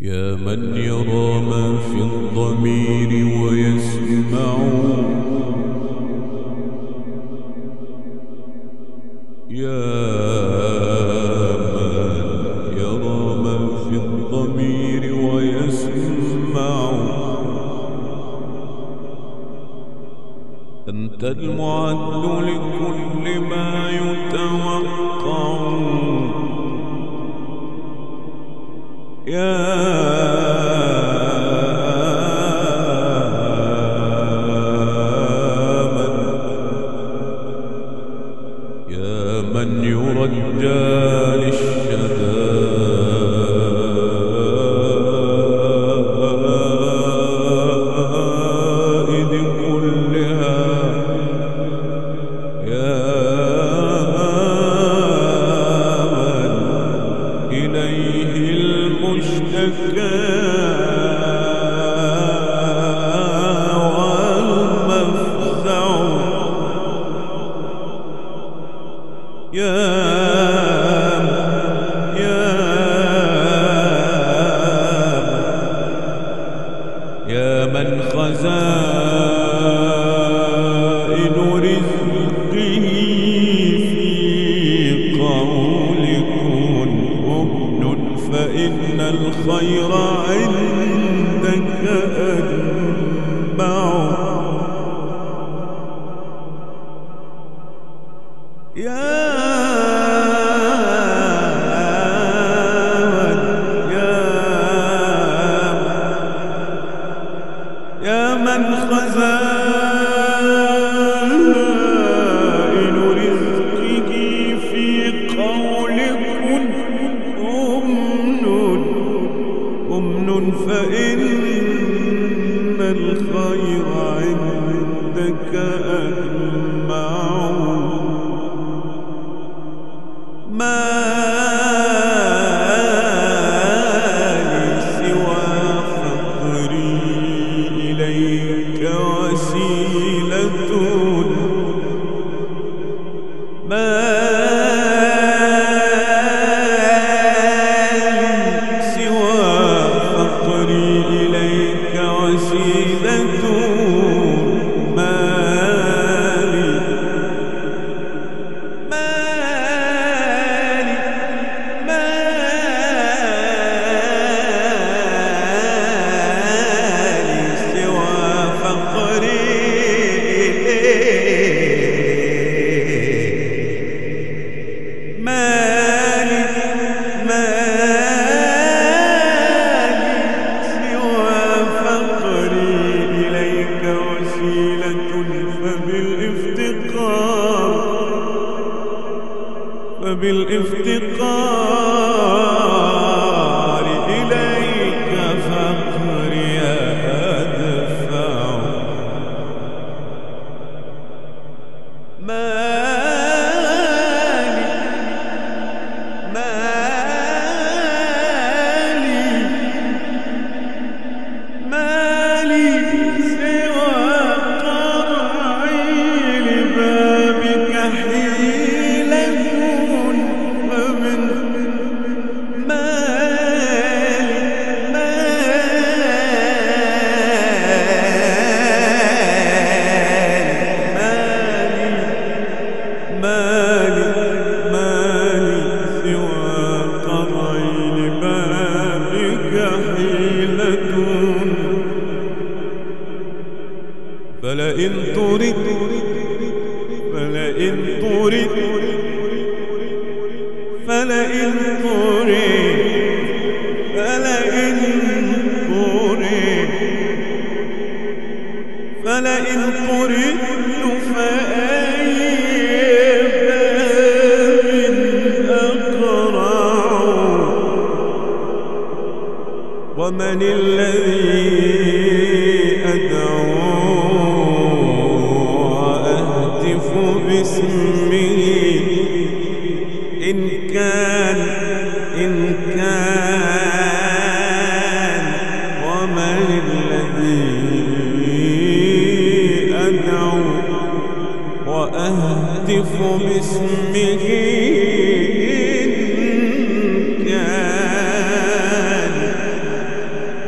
يا من يرى ما في الضمير ويسمع يا من يرى ما في الضمير ويسمع أنت المعد لكل ما يتوقع يا يا من خزائن رزقه في قول كن أمن فإن الخير عندك أجمع يا من خزائن رزقه في قول كن أمن أمن فإن الخير عندك أجمع ما إليك وسيلة فبالافتقار فبالإفتقار إليك فقري أدفع. مالي فلئن طرد فلئن طرد فلئن طرد فلئن طردت فأي باب أقرع ومن الذي باسمه إن كان إن كان ومن الذي أدعو. وأهتف باسمه إن كان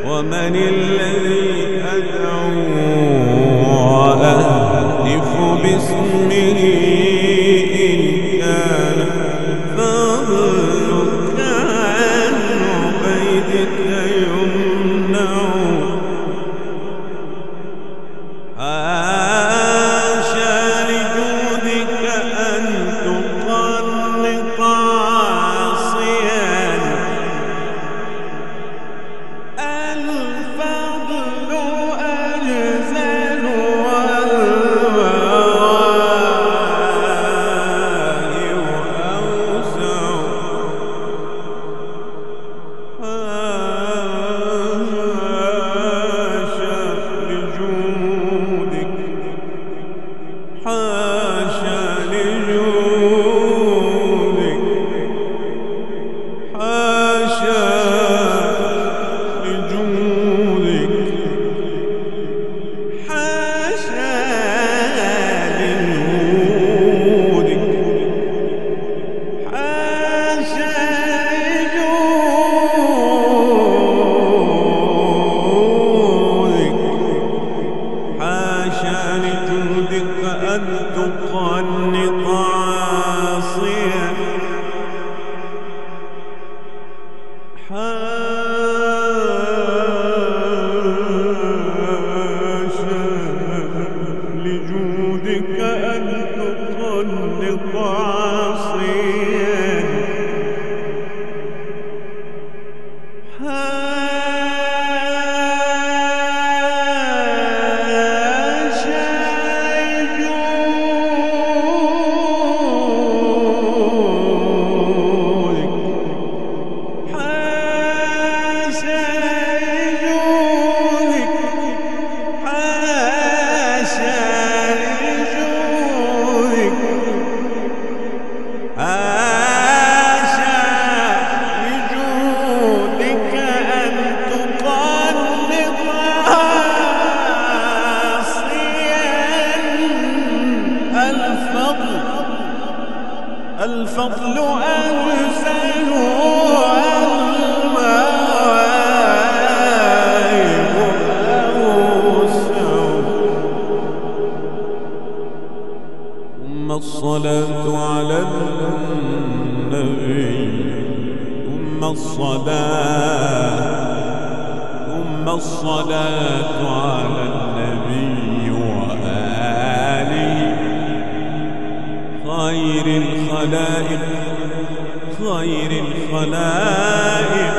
ومن الذي أدعو. وأهتف باسمه ثم الصلاة على النبي وآله. خير الخلائق خير الخلائق.